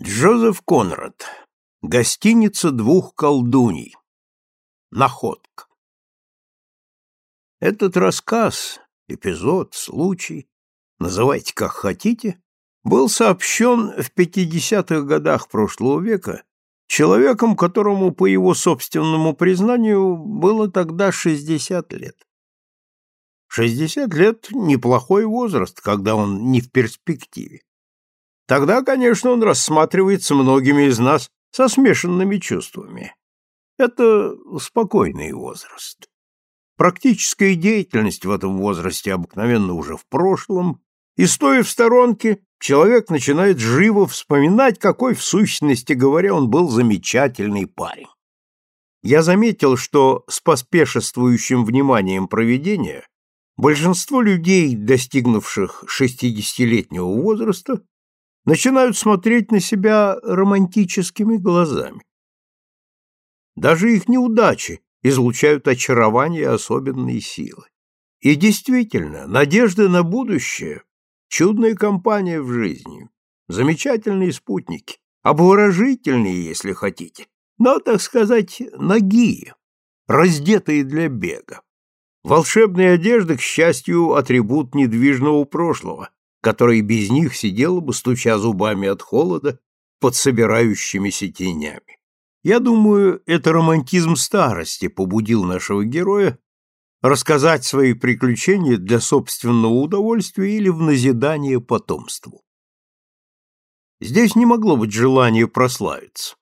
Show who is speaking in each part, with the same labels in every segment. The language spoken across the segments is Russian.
Speaker 1: Джозеф Конрад. Гостиница двух колдуней. Находка. Этот рассказ, эпизод, случай, называйте как хотите, был сообщен в 50-х годах прошлого века человеком, которому, по его собственному признанию, было тогда 60 лет. 60 лет – неплохой возраст, когда он не в перспективе. Тогда, конечно, он рассматривается многими из нас со смешанными чувствами. Это спокойный возраст. Практическая деятельность в этом возрасте обыкновенно уже в прошлом, и, стоя в сторонке, человек начинает живо вспоминать, какой, в сущности говоря, он был замечательный парень. Я заметил, что с поспешествующим вниманием проведения большинство людей, достигнувших шестидесятилетнего возраста, начинают смотреть на себя романтическими глазами. Даже их неудачи излучают очарование особенной силы. И действительно, надежда на будущее – чудная компания в жизни, замечательные спутники, обворожительные, если хотите, но, так сказать, ноги, раздетые для бега. Волшебная одежда, к счастью, атрибут недвижного прошлого, которая без них сидела бы, стуча зубами от холода, под собирающимися тенями. Я думаю, это романтизм старости побудил нашего героя рассказать свои приключения для собственного удовольствия или в назидание потомству. Здесь не могло быть желания прославиться,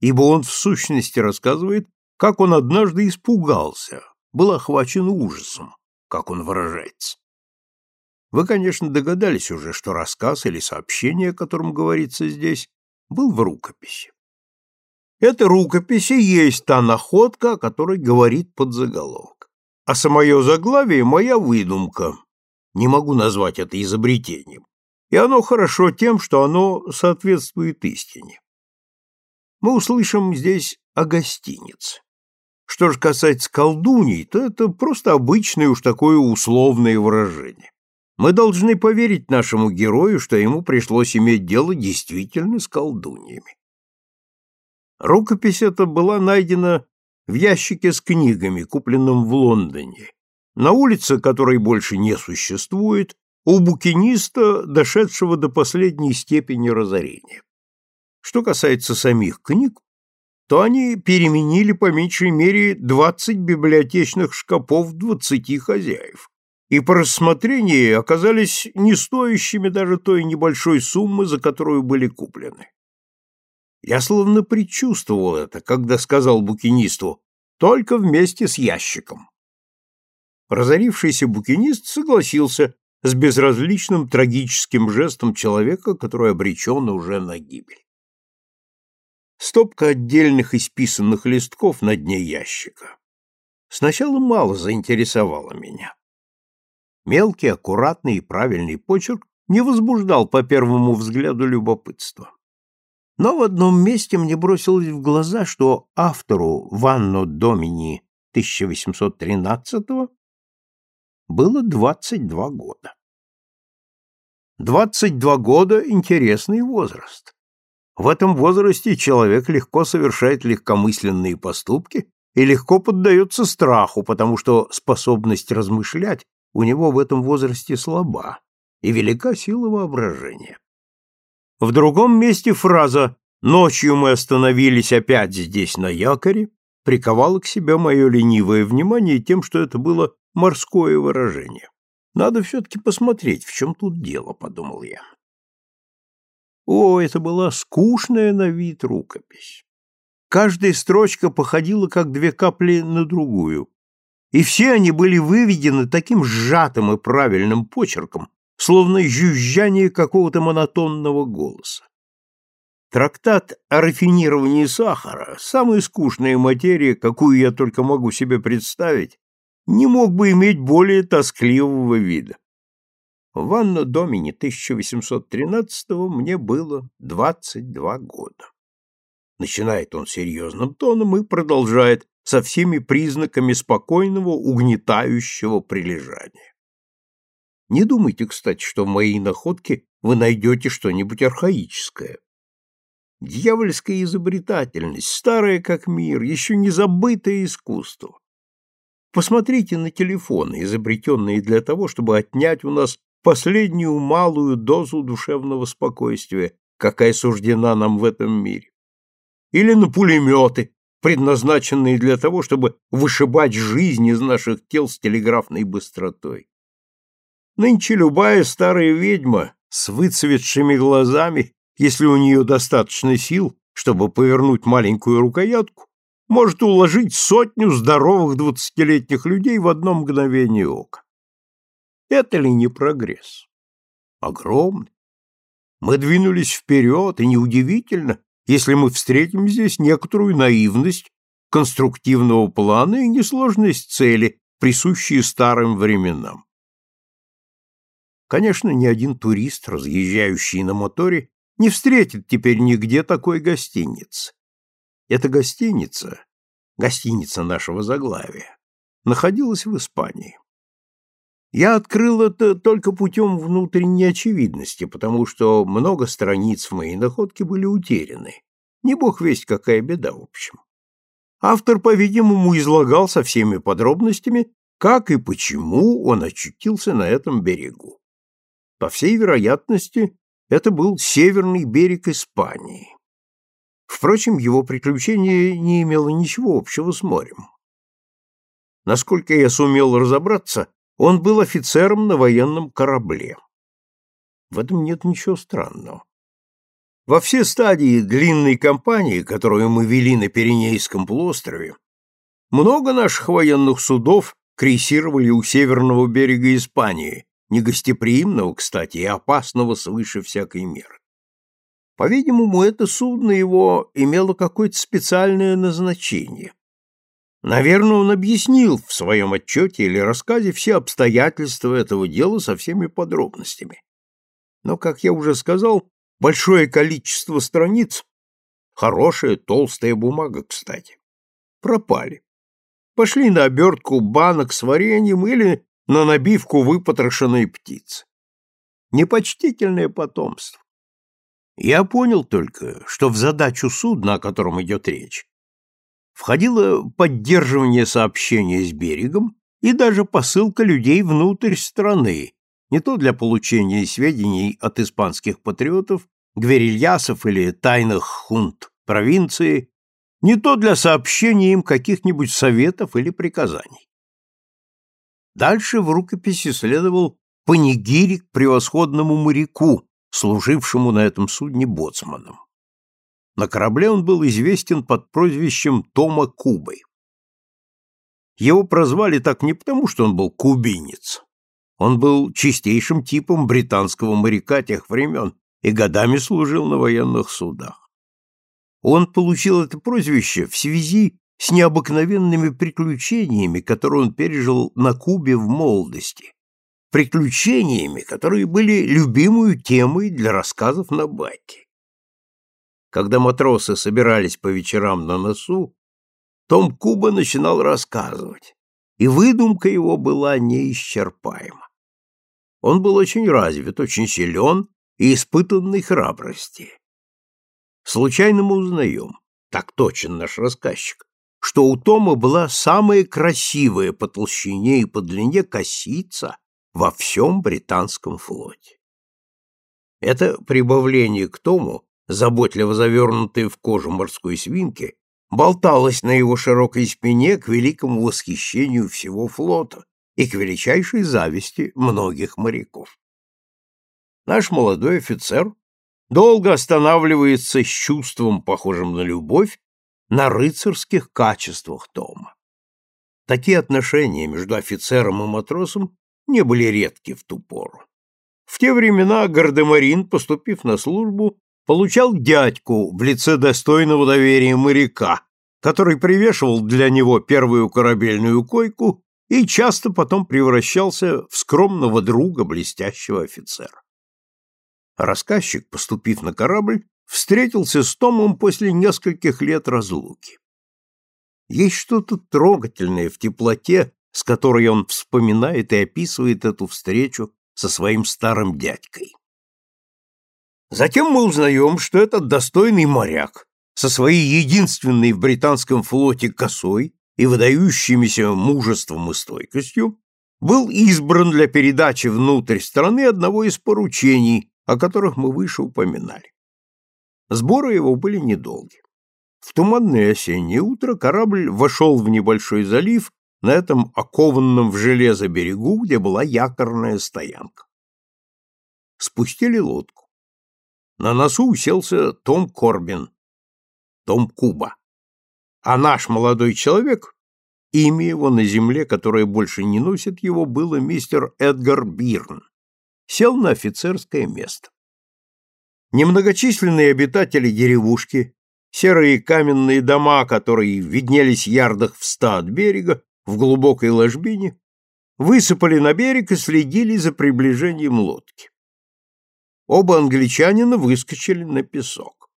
Speaker 1: ибо он в сущности рассказывает, как он однажды испугался, был охвачен ужасом, как он выражается. Вы, конечно, догадались уже, что рассказ или сообщение, о котором говорится здесь, был в рукописи. Эта рукопись и есть та находка, о которой говорит подзаголовок. А самое заглавие — моя выдумка. Не могу назвать это изобретением. И оно хорошо тем, что оно соответствует истине. Мы услышим здесь о гостинице. Что же касается колдуней, то это просто обычное уж такое условное выражение. Мы должны поверить нашему герою, что ему пришлось иметь дело действительно с колдуньями. Рукопись эта была найдена в ящике с книгами, купленном в Лондоне, на улице, которой больше не существует, у букиниста, дошедшего до последней степени разорения. Что касается самих книг, то они переменили по меньшей мере 20 библиотечных шкафов 20 хозяев и по рассмотрении оказались не стоящими даже той небольшой суммы, за которую были куплены. Я словно предчувствовал это, когда сказал букинисту «только вместе с ящиком». Разорившийся букинист согласился с безразличным трагическим жестом человека, который обречен уже на гибель. Стопка отдельных исписанных листков на дне ящика сначала мало заинтересовала меня. Мелкий, аккуратный и правильный почерк не возбуждал по первому взгляду любопытства. Но в одном месте мне бросилось в глаза, что автору Ванно Домини 1813 было 22 года. 22 года — интересный возраст. В этом возрасте человек легко совершает легкомысленные поступки и легко поддается страху, потому что способность размышлять у него в этом возрасте слаба, и велика сила воображения. В другом месте фраза «Ночью мы остановились опять здесь на якоре» приковала к себе мое ленивое внимание тем, что это было морское выражение. Надо все-таки посмотреть, в чем тут дело, подумал я. О, это была скучная на вид рукопись. Каждая строчка походила как две капли на другую, и все они были выведены таким сжатым и правильным почерком, словно жужжание какого-то монотонного голоса. Трактат о рафинировании сахара, самая скучная материя, какую я только могу себе представить, не мог бы иметь более тоскливого вида. В Анно Домине 1813 мне было 22 года. Начинает он серьезным тоном и продолжает со всеми признаками спокойного, угнетающего прилежания. Не думайте, кстати, что в моей находке вы найдете что-нибудь архаическое. Дьявольская изобретательность, старая как мир, еще не забытое искусство. Посмотрите на телефоны, изобретенные для того, чтобы отнять у нас последнюю малую дозу душевного спокойствия, какая суждена нам в этом мире. Или на пулеметы, предназначенные для того, чтобы вышибать жизнь из наших тел с телеграфной быстротой. Нынче любая старая ведьма с выцветшими глазами если у нее достаточно сил, чтобы повернуть маленькую рукоятку, может уложить сотню здоровых двадцатилетних людей в одно мгновение ока. Это ли не прогресс? Огромный. Мы двинулись вперед, и неудивительно, если мы встретим здесь некоторую наивность конструктивного плана и несложность цели, присущие старым временам. Конечно, ни один турист, разъезжающий на моторе, не встретит теперь нигде такой гостиницы. Эта гостиница, гостиница нашего заглавия, находилась в Испании. Я открыл это только путем внутренней очевидности, потому что много страниц моей находке были утеряны. Не бог весть, какая беда в общем. Автор, по-видимому, излагал со всеми подробностями, как и почему он очутился на этом берегу. По всей вероятности, это был северный берег Испании. Впрочем, его приключение не имело ничего общего с морем. Насколько я сумел разобраться, он был офицером на военном корабле. В этом нет ничего странного. Во все стадии длинной кампании, которую мы вели на Пиренейском полуострове, много наших военных судов крейсировали у северного берега Испании, негостеприимного, кстати, и опасного свыше всякой меры. По-видимому, это судно его имело какое-то специальное назначение. Наверное, он объяснил в своем отчете или рассказе все обстоятельства этого дела со всеми подробностями. Но, как я уже сказал, большое количество страниц, хорошая толстая бумага, кстати, пропали. Пошли на обертку банок с вареньем или на набивку выпотрошенной птицы. Непочтительное потомство. Я понял только, что в задачу судна, о котором идет речь, входило поддерживание сообщения с берегом и даже посылка людей внутрь страны, не то для получения сведений от испанских патриотов, гверильясов или тайных хунт провинции, не то для сообщения им каких-нибудь советов или приказаний. Дальше в рукописи следовал панигирик превосходному моряку, служившему на этом судне боцманом. На корабле он был известен под прозвищем Тома Кубой. Его прозвали так не потому, что он был кубинец. Он был чистейшим типом британского моряка тех времен и годами служил на военных судах. Он получил это прозвище в связи с необыкновенными приключениями, которые он пережил на Кубе в молодости, приключениями, которые были любимой темой для рассказов на байке. Когда матросы собирались по вечерам на носу, Том Куба начинал рассказывать, и выдумка его была неисчерпаема. Он был очень развит, очень силен и испытанный храбрости. Случайно мы узнаем, так точен наш рассказчик, что у Тома была самая красивая по толщине и по длине косица во всем британском флоте. Это прибавление к Тому, заботливо завернутое в кожу морской свинки, болталось на его широкой спине к великому восхищению всего флота и к величайшей зависти многих моряков. Наш молодой офицер долго останавливается с чувством, похожим на любовь, на рыцарских качествах Тома. Такие отношения между офицером и матросом не были редки в ту пору. В те времена Гардемарин, поступив на службу, получал дядьку в лице достойного доверия моряка, который привешивал для него первую корабельную койку и часто потом превращался в скромного друга блестящего офицера. Рассказчик, поступив на корабль, встретился с Томом после нескольких лет разлуки. Есть что-то трогательное в теплоте, с которой он вспоминает и описывает эту встречу со своим старым дядькой. Затем мы узнаем, что этот достойный моряк со своей единственной в британском флоте косой и выдающимися мужеством и стойкостью был избран для передачи внутрь страны одного из поручений, о которых мы выше упоминали. Сборы его были недолги. В туманное осеннее утро корабль вошел в небольшой залив на этом окованном в железо берегу, где была якорная стоянка. Спустили лодку. На носу уселся Том Корбин, Том Куба. А наш молодой человек, имя его на земле, которое больше не носит его, было мистер Эдгар Бирн, сел на офицерское место. Немногочисленные обитатели деревушки, серые каменные дома, которые виднелись ярдах в ста от берега, в глубокой ложбине, высыпали на берег и следили за приближением лодки. Оба англичанина выскочили на песок.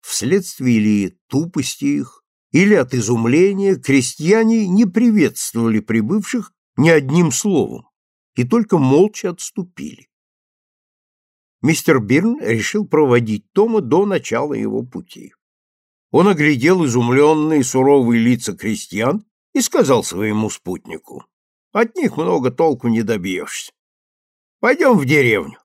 Speaker 1: Вследствие ли тупости их, или от изумления, крестьяне не приветствовали прибывших ни одним словом и только молча отступили мистер Бирн решил проводить Тома до начала его пути. Он оглядел изумленные суровые лица крестьян и сказал своему спутнику, «От них много толку не добьешься. Пойдем в деревню.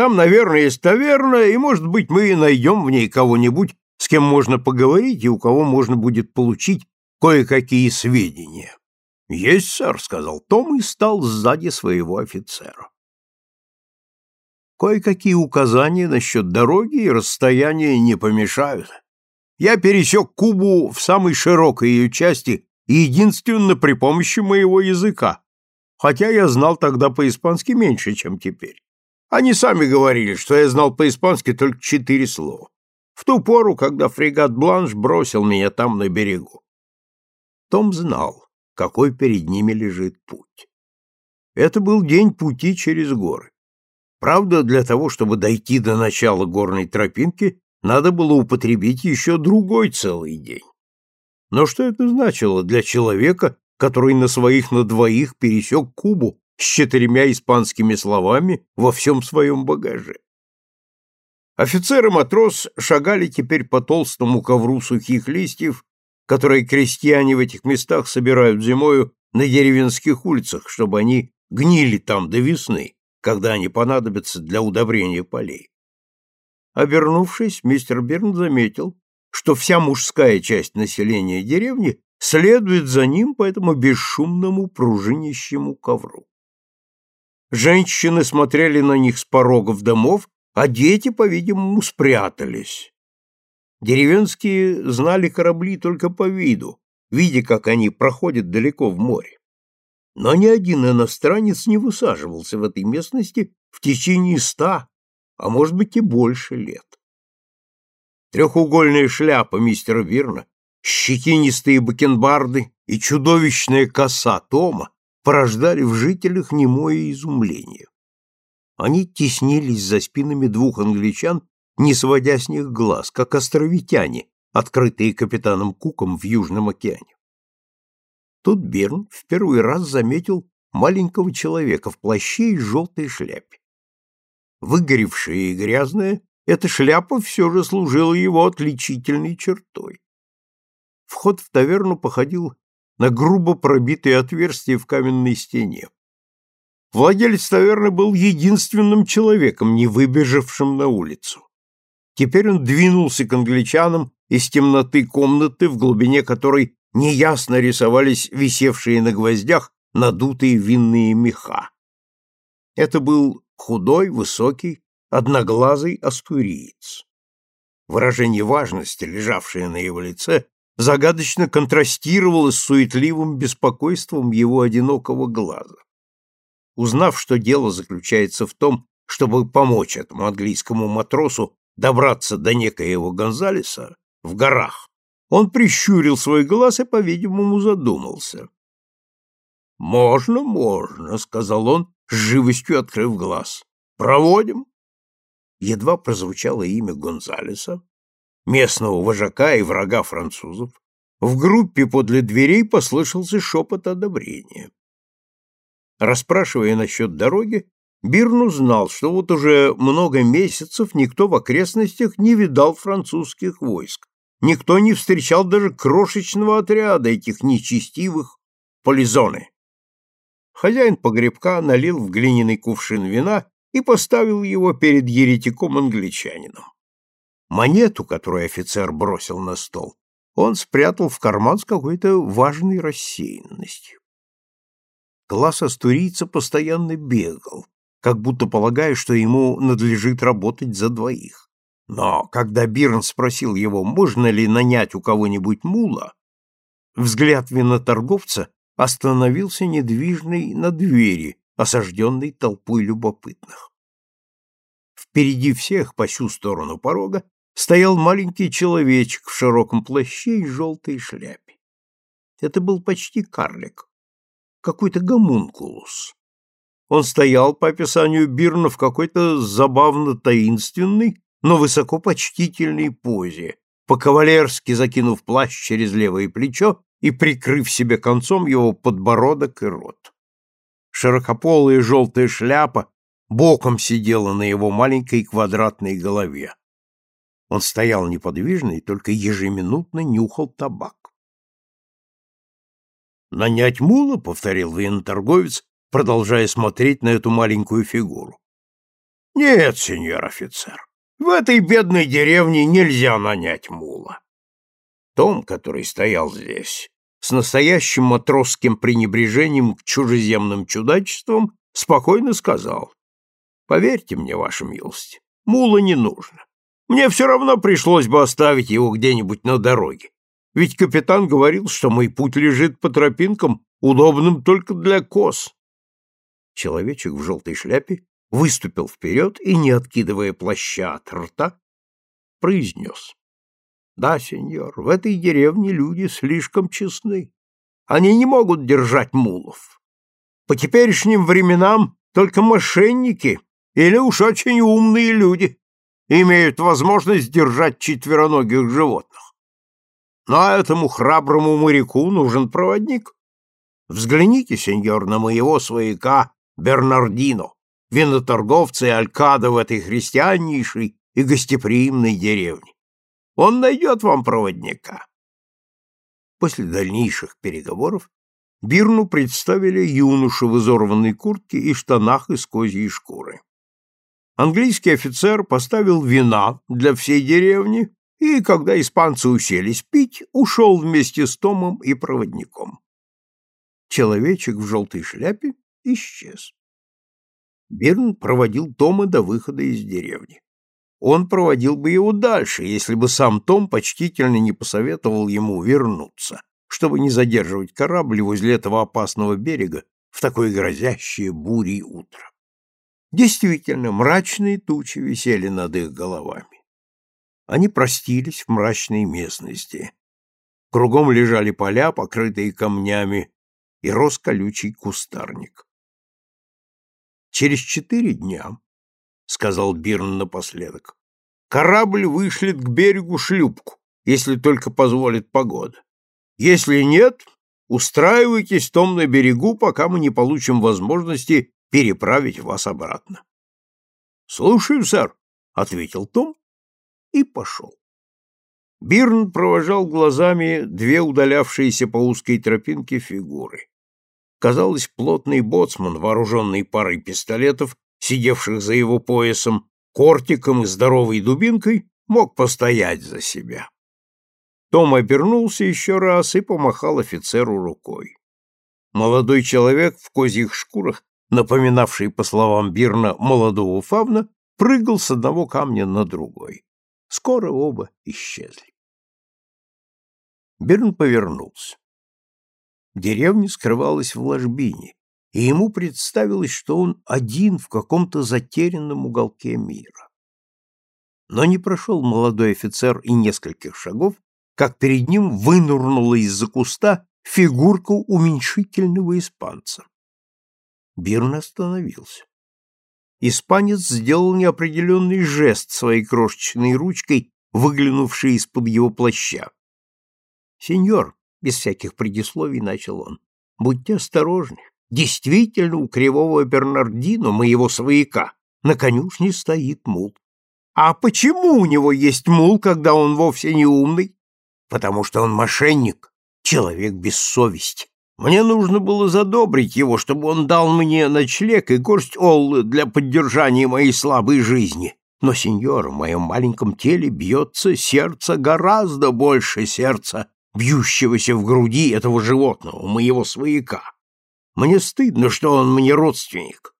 Speaker 1: Там, наверное, есть таверна, и, может быть, мы найдем в ней кого-нибудь, с кем можно поговорить и у кого можно будет получить кое-какие сведения». «Есть, сэр», — сказал Том и стал сзади своего офицера. Кое-какие указания насчет дороги и расстояния не помешают. Я пересек Кубу в самой широкой ее части единственно при помощи моего языка, хотя я знал тогда по-испански меньше, чем теперь. Они сами говорили, что я знал по-испански только четыре слова. В ту пору, когда фрегат Бланш бросил меня там на берегу. Том знал, какой перед ними лежит путь. Это был день пути через горы. Правда, для того, чтобы дойти до начала горной тропинки, надо было употребить еще другой целый день. Но что это значило для человека, который на своих на двоих пересек Кубу с четырьмя испанскими словами во всем своем багаже? Офицер и матрос шагали теперь по толстому ковру сухих листьев, которые крестьяне в этих местах собирают зимою на деревенских улицах, чтобы они гнили там до весны когда они понадобятся для удобрения полей. Обернувшись, мистер Берн заметил, что вся мужская часть населения деревни следует за ним по этому бесшумному пружинищему ковру. Женщины смотрели на них с порогов домов, а дети, по-видимому, спрятались. Деревенские знали корабли только по виду, видя, как они проходят далеко в море но ни один иностранец не высаживался в этой местности в течение ста, а может быть и больше лет. Трехугольная шляпа мистера Вирна, щетинистые бакенбарды и чудовищная коса Тома порождали в жителях немое изумление. Они теснились за спинами двух англичан, не сводя с них глаз, как островитяне, открытые капитаном Куком в Южном океане. Тут Берн в первый раз заметил маленького человека в плаще и желтой шляпе. Выгоревшая и грязная, эта шляпа все же служила его отличительной чертой. Вход в таверну походил на грубо пробитое отверстие в каменной стене. Владелец таверны был единственным человеком, не выбежавшим на улицу. Теперь он двинулся к англичанам из темноты комнаты, в глубине которой неясно рисовались висевшие на гвоздях надутые винные меха. Это был худой, высокий, одноглазый астуриец. Выражение важности, лежавшее на его лице, загадочно контрастировало с суетливым беспокойством его одинокого глаза. Узнав, что дело заключается в том, чтобы помочь этому английскому матросу добраться до некоего Гонзалеса в горах, он прищурил свой глаз и, по-видимому, задумался. «Можно, можно», — сказал он, с живостью открыв глаз. «Проводим». Едва прозвучало имя Гонзалеса, местного вожака и врага французов, в группе подле дверей послышался шепот одобрения. Расспрашивая насчет дороги, Бирн узнал, что вот уже много месяцев никто в окрестностях не видал французских войск, никто не встречал даже крошечного отряда этих нечестивых полизоны. Хозяин погребка налил в глиняный кувшин вина и поставил его перед еретиком-англичанином. Монету, которую офицер бросил на стол, он спрятал в карман с какой-то важной рассеянностью. Глаз астурийца постоянно бегал, как будто полагая, что ему надлежит работать за двоих. Но когда Бирн спросил его, можно ли нанять у кого-нибудь мула, взгляд виноторговца остановился недвижный на двери, осажденной толпой любопытных. Впереди всех, по всю сторону порога, стоял маленький человечек в широком плаще и желтой шляпе. Это был почти карлик, какой-то гомункулус. Он стоял, по описанию Бирна, в какой-то забавно таинственной, но высоко почтительной позе, по-кавалерски закинув плащ через левое плечо и прикрыв себе концом его подбородок и рот. Широкополая желтая шляпа боком сидела на его маленькой квадратной голове. Он стоял неподвижно и только ежеминутно нюхал табак. «Нанять мула?» — повторил военторговец, продолжая смотреть на эту маленькую фигуру. «Нет, сеньор офицер, в этой бедной деревне нельзя нанять мула». Том, который стоял здесь, с настоящим матросским пренебрежением к чужеземным чудачествам, спокойно сказал, «Поверьте мне, ваша милость, мула не нужно. Мне все равно пришлось бы оставить его где-нибудь на дороге. Ведь капитан говорил, что мой путь лежит по тропинкам, удобным только для коз. Человечек в желтой шляпе выступил вперед и, не откидывая плаща от рта, произнес. Да, сеньор, в этой деревне люди слишком честны. Они не могут держать мулов. По теперешним временам только мошенники или уж очень умные люди имеют возможность держать четвероногих животных. Но этому храброму моряку нужен проводник. Взгляните, сеньор, на моего свояка Бернардино, виноторговца и алькада в этой христианнейшей и гостеприимной деревне. Он найдет вам проводника. После дальнейших переговоров Бирну представили юношу в изорванной куртке и штанах из козьей шкуры английский офицер поставил вина для всей деревни и, когда испанцы уселись пить, ушел вместе с Томом и проводником. Человечек в желтой шляпе исчез. Бирн проводил Тома до выхода из деревни. Он проводил бы его дальше, если бы сам Том почтительно не посоветовал ему вернуться, чтобы не задерживать корабль возле этого опасного берега в такое грозящее бурей утро. Действительно, мрачные тучи висели над их головами. Они простились в мрачной местности. Кругом лежали поля, покрытые камнями, и рос колючий кустарник. «Через четыре дня», — сказал Бирн напоследок, — «корабль вышлет к берегу шлюпку, если только позволит погода. Если нет, устраивайтесь том на берегу, пока мы не получим возможности переправить вас обратно. — Слушаю, сэр, — ответил Том и пошел. Бирн провожал глазами две удалявшиеся по узкой тропинке фигуры. Казалось, плотный боцман, вооруженный парой пистолетов, сидевших за его поясом, кортиком и здоровой дубинкой, мог постоять за себя. Том обернулся еще раз и помахал офицеру рукой. Молодой человек в козьих шкурах напоминавший, по словам Бирна, молодого фавна, прыгал с одного камня на другой. Скоро оба исчезли. Бирн повернулся. Деревня скрывалась в ложбине, и ему представилось, что он один в каком-то затерянном уголке мира. Но не прошел молодой офицер и нескольких шагов, как перед ним вынурнула из-за куста фигурка уменьшительного испанца. Бирн остановился. Испанец сделал неопределенный жест своей крошечной ручкой, выглянувшей из-под его плаща. «Сеньор», — без всяких предисловий начал он, — «будьте осторожны, Действительно, у кривого Бернардино, моего свояка, на конюшне стоит мул. А почему у него есть мул, когда он вовсе не умный? Потому что он мошенник, человек без совести. Мне нужно было задобрить его, чтобы он дал мне ночлег и горсть оллы для поддержания моей слабой жизни. Но, сеньор, в моем маленьком теле бьется сердце гораздо больше сердца, бьющегося в груди этого животного, моего свояка. Мне стыдно, что он мне родственник.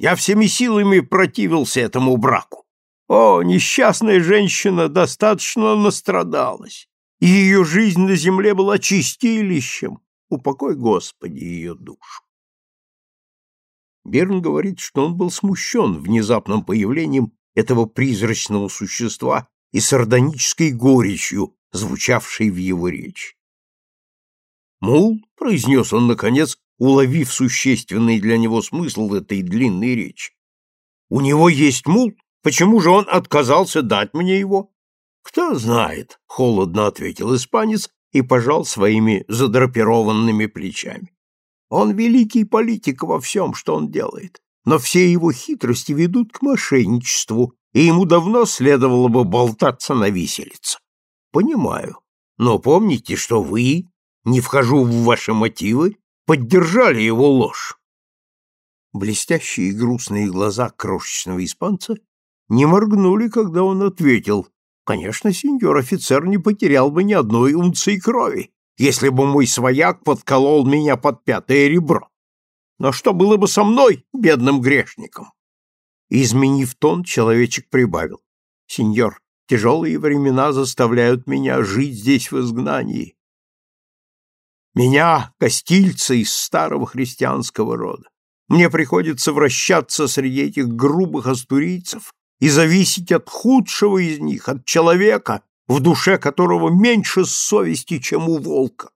Speaker 1: Я всеми силами противился этому браку. О, несчастная женщина достаточно настрадалась, и ее жизнь на земле была чистилищем, упокой, Господи, ее душу. Берн говорит, что он был смущен внезапным появлением этого призрачного существа и сардонической горечью, звучавшей в его речи. «Мул», — произнес он, наконец, уловив существенный для него смысл этой длинной речи, — «у него есть мул, почему же он отказался дать мне его?» «Кто знает», — холодно ответил испанец и пожал своими задрапированными плечами. Он великий политик во всем, что он делает, но все его хитрости ведут к мошенничеству, и ему давно следовало бы болтаться на виселице. Понимаю, но помните, что вы, не вхожу в ваши мотивы, поддержали его ложь. Блестящие и грустные глаза крошечного испанца не моргнули, когда он ответил, Конечно, сеньор офицер не потерял бы ни одной унции крови, если бы мой свояк подколол меня под пятое ребро. Но что было бы со мной, бедным грешником? Изменив тон, человечек прибавил. Сеньор, тяжелые времена заставляют меня жить здесь в изгнании. Меня, костильца из старого христианского рода. Мне приходится вращаться среди этих грубых астурийцев, и зависеть от худшего из них, от человека, в душе которого меньше совести, чем у волка.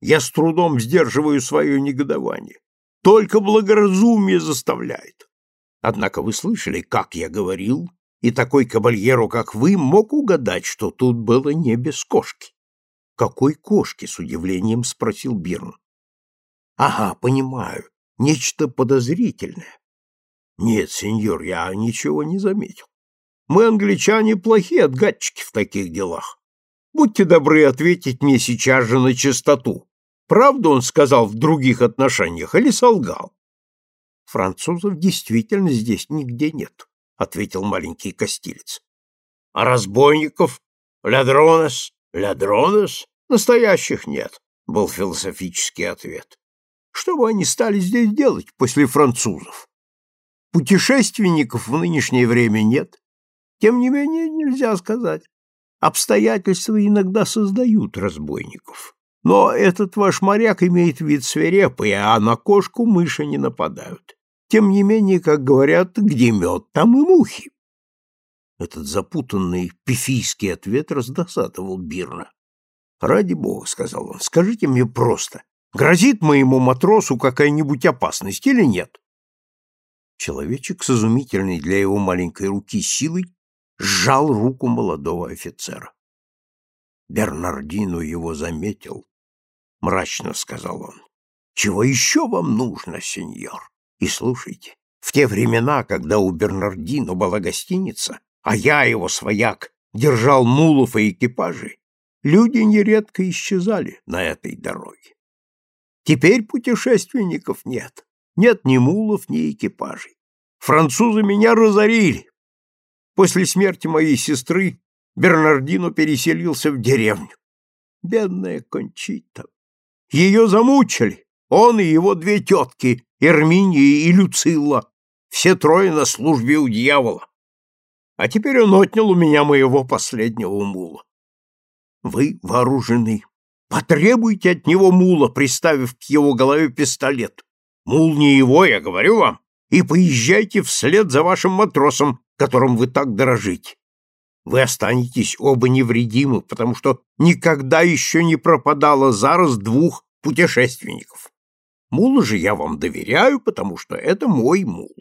Speaker 1: Я с трудом сдерживаю свое негодование. Только благоразумие заставляет. Однако вы слышали, как я говорил, и такой кабальеро, как вы, мог угадать, что тут было не без кошки. Какой кошки? с удивлением спросил Бирн. Ага, понимаю. Нечто подозрительное. Нет, сеньор, я ничего не заметил. Мы, англичане, плохие отгадчики в таких делах. Будьте добры ответить мне сейчас же на чистоту. Правду он сказал в других отношениях или солгал? Французов действительно здесь нигде нет, ответил маленький костилец. А разбойников? Ладронес? Ладронес? Настоящих нет, был философический ответ. Что бы они стали здесь делать после французов? Путешественников в нынешнее время нет. Тем не менее, нельзя сказать. Обстоятельства иногда создают разбойников. Но этот ваш моряк имеет вид свирепый, а на кошку мыши не нападают. Тем не менее, как говорят, где мед, там и мухи. Этот запутанный пифийский ответ раздосадовал Бирна. «Ради бога», — сказал он, — «скажите мне просто, грозит моему матросу какая-нибудь опасность или нет?» Человечек с изумительной для его маленькой руки силой сжал руку молодого офицера. Бернардину его заметил. Мрачно сказал он. «Чего еще вам нужно, сеньор? И слушайте, в те времена, когда у Бернардино была гостиница, а я, его свояк, держал мулов и экипажи, люди нередко исчезали на этой дороге. Теперь путешественников нет. Нет ни мулов, ни экипажей. Французы меня разорили. После смерти моей сестры Бернардино переселился в деревню. Бедная Кончита. Ее замучили. Он и его две тетки, Эрминия и Люцилла. Все трое на службе у дьявола. А теперь он отнял у меня моего последнего мула. Вы вооружены. Потребуйте от него мула, приставив к его голове пистолет. Мул не его, я говорю вам, и поезжайте вслед за вашим матросом, которым вы так дорожите. Вы останетесь оба невредимы, потому что никогда еще не пропадало зараз двух путешественников. Мула же я вам доверяю, потому что это мой мул.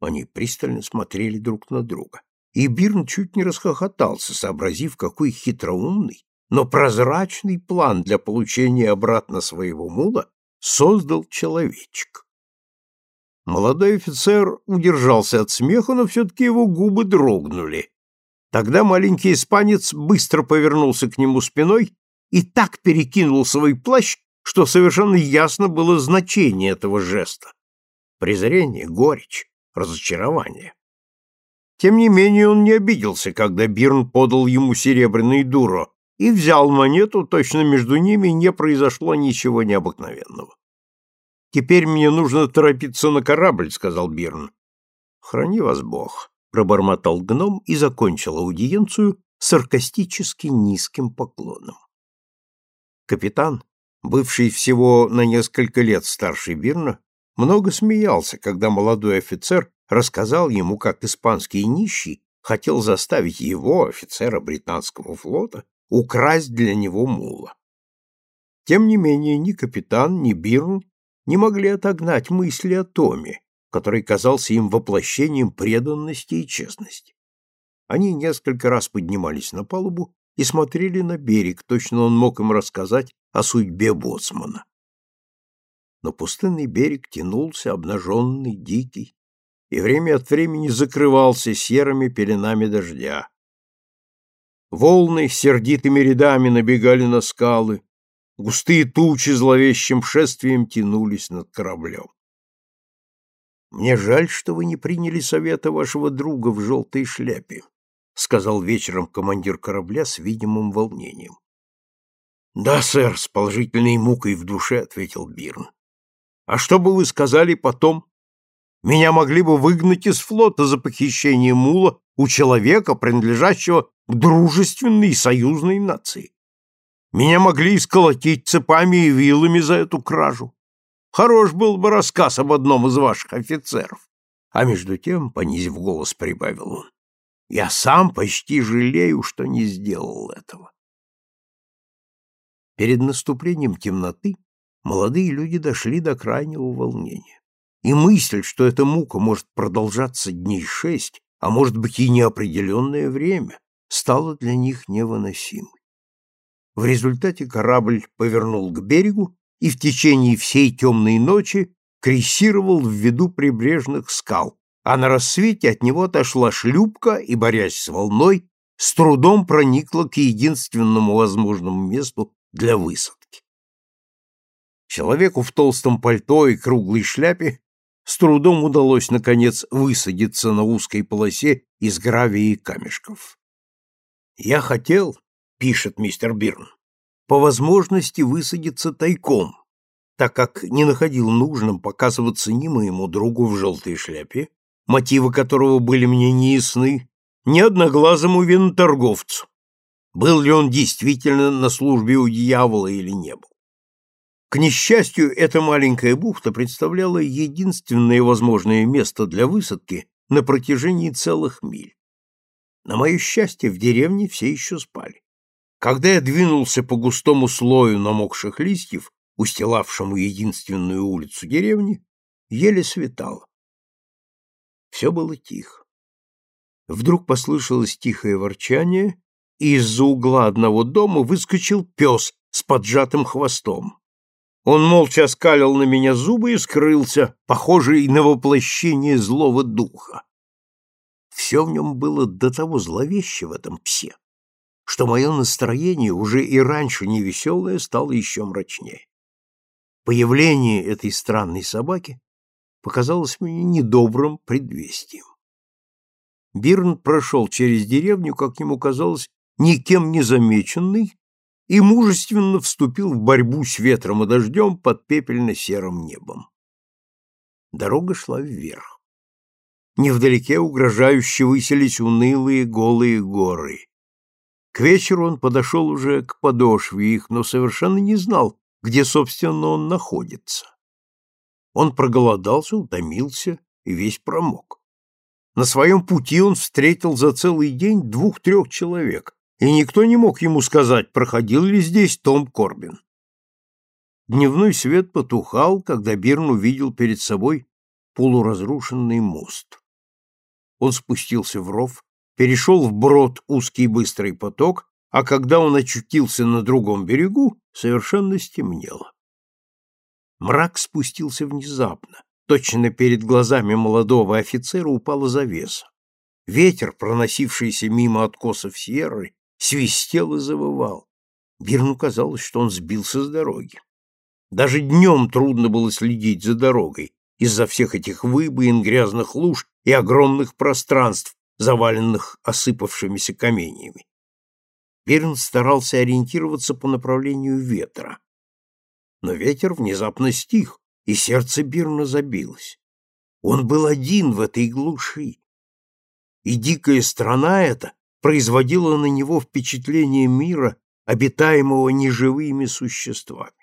Speaker 1: Они пристально смотрели друг на друга, и Бирн чуть не расхохотался, сообразив, какой хитроумный, но прозрачный план для получения обратно своего мула создал человечек. Молодой офицер удержался от смеха, но все-таки его губы дрогнули. Тогда маленький испанец быстро повернулся к нему спиной и так перекинул свой плащ, что совершенно ясно было значение этого жеста. Презрение, горечь, разочарование. Тем не менее он не обиделся, когда Бирн подал ему серебряный дуро и взял монету, точно между ними не произошло ничего необыкновенного. «Теперь мне нужно торопиться на корабль», — сказал Бирн. «Храни вас Бог», — пробормотал гном и закончил аудиенцию саркастически низким поклоном. Капитан, бывший всего на несколько лет старше Бирна, много смеялся, когда молодой офицер рассказал ему, как испанский нищий хотел заставить его, офицера британского флота, украсть для него мула. Тем не менее, ни капитан, ни Бирн не могли отогнать мысли о Томе, который казался им воплощением преданности и честности. Они несколько раз поднимались на палубу и смотрели на берег, точно он мог им рассказать о судьбе боцмана. Но пустынный берег тянулся, обнаженный, дикий, и время от времени закрывался серыми пеленами дождя. Волны сердитыми рядами набегали на скалы, Густые тучи зловещим шествием тянулись над кораблем. «Мне жаль, что вы не приняли совета вашего друга в желтой шляпе», сказал вечером командир корабля с видимым волнением. «Да, сэр», — с положительной мукой в душе ответил Бирн. «А что бы вы сказали потом? Меня могли бы выгнать из флота за похищение мула у человека, принадлежащего к дружественной и союзной нации. Меня могли исколотить цепами и вилами за эту кражу. Хорош был бы рассказ об одном из ваших офицеров. А между тем, понизив голос, прибавил он, я сам почти жалею, что не сделал этого. Перед наступлением темноты молодые люди дошли до крайнего волнения. И мысль, что эта мука может продолжаться дней шесть, а может быть и неопределенное время, стала для них невыносимой. В результате корабль повернул к берегу и в течение всей темной ночи крейсировал в виду прибрежных скал, а на рассвете от него отошла шлюпка и, борясь с волной, с трудом проникла к единственному возможному месту для высадки. Человеку в толстом пальто и круглой шляпе с трудом удалось, наконец, высадиться на узкой полосе из гравия и камешков. «Я хотел», пишет мистер Бирн, по возможности высадиться тайком, так как не находил нужным показываться ни моему другу в желтой шляпе, мотивы которого были мне неясны, ни одноглазому виноторговцу, был ли он действительно на службе у дьявола или не был. К несчастью, эта маленькая бухта представляла единственное возможное место для высадки на протяжении целых миль. На мое счастье, в деревне все еще спали. Когда я двинулся по густому слою намокших листьев, устилавшему единственную улицу деревни, еле светало. Все было тихо. Вдруг послышалось тихое ворчание, и из-за угла одного дома выскочил пес с поджатым хвостом. Он молча скалил на меня зубы и скрылся, похожий на воплощение злого духа. Все в нем было до того зловеще в этом псе, что мое настроение, уже и раньше невеселое, стало еще мрачнее. Появление этой странной собаки показалось мне недобрым предвестием. Бирн прошел через деревню, как ему казалось, никем не замеченный, и мужественно вступил в борьбу с ветром и дождем под пепельно-серым небом. Дорога шла вверх. Невдалеке угрожающе высились унылые голые горы. К вечеру он подошел уже к подошве их, но совершенно не знал, где, собственно, он находится. Он проголодался, утомился и весь промок. На своем пути он встретил за целый день двух-трех человек, и никто не мог ему сказать, проходил ли здесь Том Корбин. Дневной свет потухал, когда Бирн увидел перед собой полуразрушенный мост. Он спустился в ров, перешел в брод узкий быстрый поток, а когда он очутился на другом берегу, совершенно стемнело. Мрак спустился внезапно. Точно перед глазами молодого офицера упала завеса. Ветер, проносившийся мимо откосов Сьерры, свистел и завывал. Бирну казалось, что он сбился с дороги. Даже днем трудно было следить за дорогой из-за всех этих выбоин, грязных луж и огромных пространств, заваленных осыпавшимися каменьями. Бирн старался ориентироваться по направлению ветра. Но ветер внезапно стих, и сердце Бирна забилось. Он был один в этой глуши. И дикая страна эта производила на него впечатление мира, обитаемого неживыми существами.